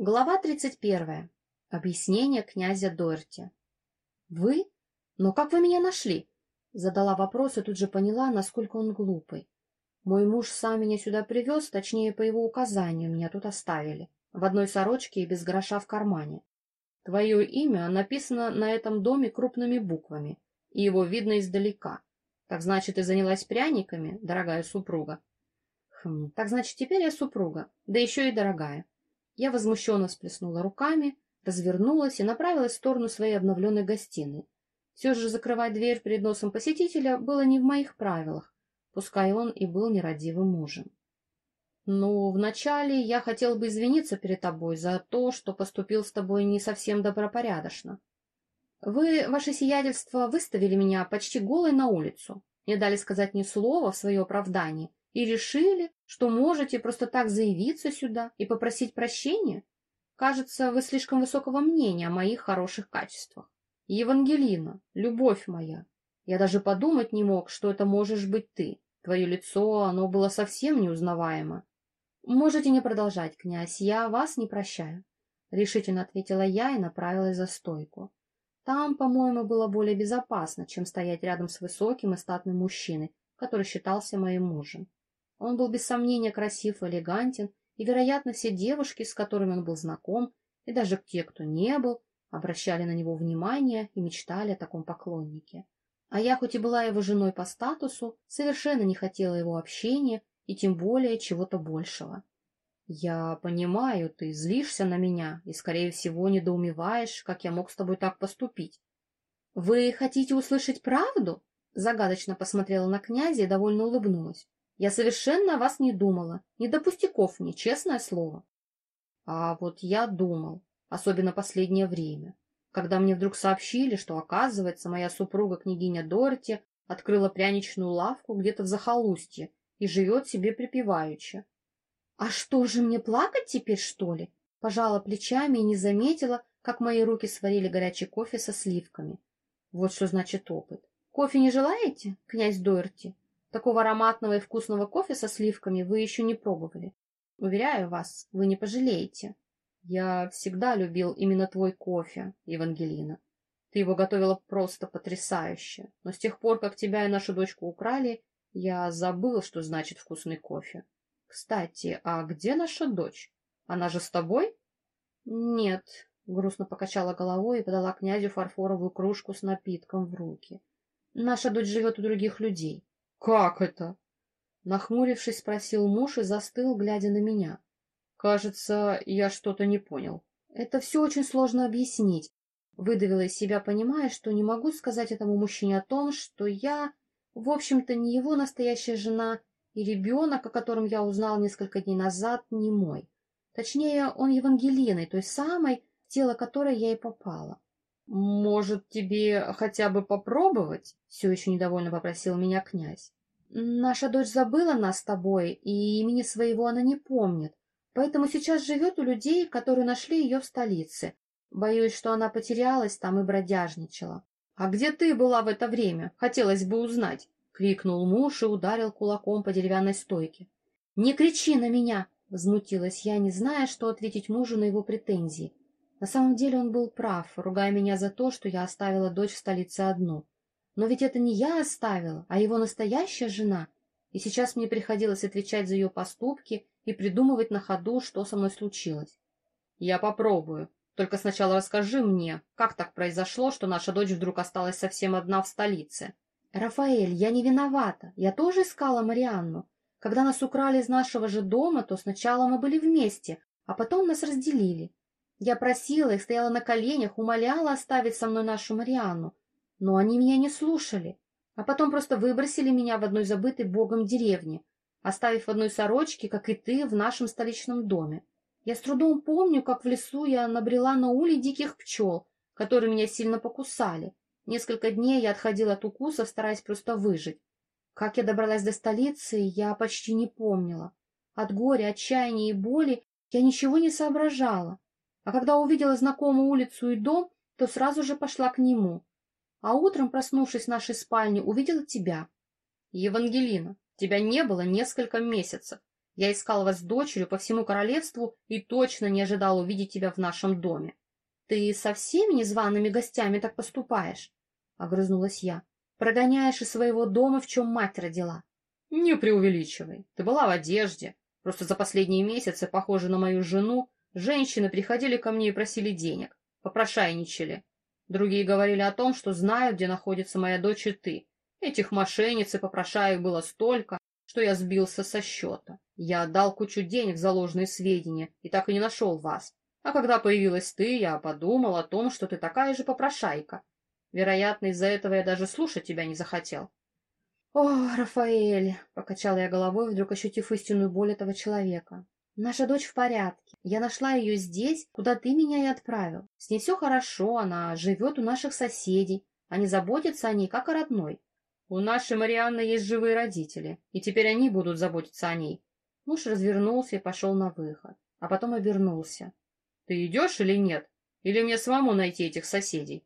Глава 31. Объяснение князя Дорти. «Вы? Но как вы меня нашли?» Задала вопрос и тут же поняла, насколько он глупый. Мой муж сам меня сюда привез, точнее, по его указанию меня тут оставили. В одной сорочке и без гроша в кармане. Твое имя написано на этом доме крупными буквами, и его видно издалека. Так значит, ты занялась пряниками, дорогая супруга? Хм, так значит, теперь я супруга, да еще и дорогая. Я возмущенно всплеснула руками, развернулась и направилась в сторону своей обновленной гостиной. Все же закрывать дверь перед носом посетителя было не в моих правилах, пускай он и был нерадивым мужем. Ну, вначале я хотел бы извиниться перед тобой за то, что поступил с тобой не совсем добропорядочно. Вы, ваше сиятельство, выставили меня почти голой на улицу, не дали сказать ни слова в свое оправдание, и решили, что можете просто так заявиться сюда и попросить прощения? Кажется, вы слишком высокого мнения о моих хороших качествах. Евангелина, любовь моя, я даже подумать не мог, что это можешь быть ты. Твое лицо, оно было совсем неузнаваемо. Можете не продолжать, князь, я вас не прощаю. Решительно ответила я и направилась за стойку. Там, по-моему, было более безопасно, чем стоять рядом с высоким и статным мужчиной, который считался моим мужем. Он был без сомнения красив и элегантен, и, вероятно, все девушки, с которыми он был знаком, и даже те, кто не был, обращали на него внимание и мечтали о таком поклоннике. А я, хоть и была его женой по статусу, совершенно не хотела его общения и тем более чего-то большего. Я понимаю, ты злишься на меня и, скорее всего, недоумеваешь, как я мог с тобой так поступить. Вы хотите услышать правду? Загадочно посмотрела на князя и довольно улыбнулась. Я совершенно о вас не думала. Не до пустяков мне, честное слово. А вот я думал, особенно последнее время, когда мне вдруг сообщили, что, оказывается, моя супруга, княгиня Дороти, открыла пряничную лавку где-то в захолустье и живет себе припеваючи. А что же мне плакать теперь, что ли? Пожала плечами и не заметила, как мои руки сварили горячий кофе со сливками. Вот что значит опыт. Кофе не желаете, князь Дорти? Такого ароматного и вкусного кофе со сливками вы еще не пробовали. Уверяю вас, вы не пожалеете. Я всегда любил именно твой кофе, Евангелина. Ты его готовила просто потрясающе. Но с тех пор, как тебя и нашу дочку украли, я забыл, что значит вкусный кофе. Кстати, а где наша дочь? Она же с тобой? Нет, грустно покачала головой и подала князю фарфоровую кружку с напитком в руки. Наша дочь живет у других людей. Как это? Нахмурившись, спросил муж и застыл, глядя на меня. Кажется, я что-то не понял. Это все очень сложно объяснить. Выдавила из себя, понимая, что не могу сказать этому мужчине о том, что я, в общем-то, не его настоящая жена, и ребенок, о котором я узнал несколько дней назад, не мой. Точнее, он Евангелиной, той самой, в тело которой я и попала. «Может, тебе хотя бы попробовать?» — все еще недовольно попросил меня князь. «Наша дочь забыла нас с тобой, и имени своего она не помнит, поэтому сейчас живет у людей, которые нашли ее в столице. Боюсь, что она потерялась там и бродяжничала». «А где ты была в это время? Хотелось бы узнать!» — крикнул муж и ударил кулаком по деревянной стойке. «Не кричи на меня!» — возмутилась я, не зная, что ответить мужу на его претензии. На самом деле он был прав, ругая меня за то, что я оставила дочь в столице одну. Но ведь это не я оставила, а его настоящая жена. И сейчас мне приходилось отвечать за ее поступки и придумывать на ходу, что со мной случилось. Я попробую. Только сначала расскажи мне, как так произошло, что наша дочь вдруг осталась совсем одна в столице. Рафаэль, я не виновата. Я тоже искала Марианну. Когда нас украли из нашего же дома, то сначала мы были вместе, а потом нас разделили. Я просила их, стояла на коленях, умоляла оставить со мной нашу Марианну, но они меня не слушали, а потом просто выбросили меня в одной забытой богом деревне, оставив в одной сорочке, как и ты, в нашем столичном доме. Я с трудом помню, как в лесу я набрела на улей диких пчел, которые меня сильно покусали. Несколько дней я отходила от укусов, стараясь просто выжить. Как я добралась до столицы, я почти не помнила. От горя, отчаяния и боли я ничего не соображала. А когда увидела знакомую улицу и дом, то сразу же пошла к нему. А утром, проснувшись в нашей спальне, увидела тебя. Евангелина, тебя не было несколько месяцев. Я искал вас с дочерью по всему королевству и точно не ожидал увидеть тебя в нашем доме. Ты со всеми незваными гостями так поступаешь? — огрызнулась я. — Прогоняешь из своего дома, в чем мать родила. — Не преувеличивай. Ты была в одежде. Просто за последние месяцы, похоже на мою жену, женщины приходили ко мне и просили денег, попрошайничали. Другие говорили о том, что знают, где находится моя дочь и ты. Этих мошенниц и попрошаек было столько, что я сбился со счета. Я отдал кучу денег за ложные сведения и так и не нашел вас. А когда появилась ты, я подумал о том, что ты такая же попрошайка. Вероятно, из-за этого я даже слушать тебя не захотел. — О, Рафаэль! — покачала я головой, вдруг ощутив истинную боль этого человека. — Наша дочь в порядке. Я нашла ее здесь, куда ты меня и отправил. С ней все хорошо, она живет у наших соседей. Они заботятся о ней, как о родной. У нашей Марианны есть живые родители, и теперь они будут заботиться о ней. Муж развернулся и пошел на выход, а потом обернулся. Ты идешь или нет? Или мне самому найти этих соседей?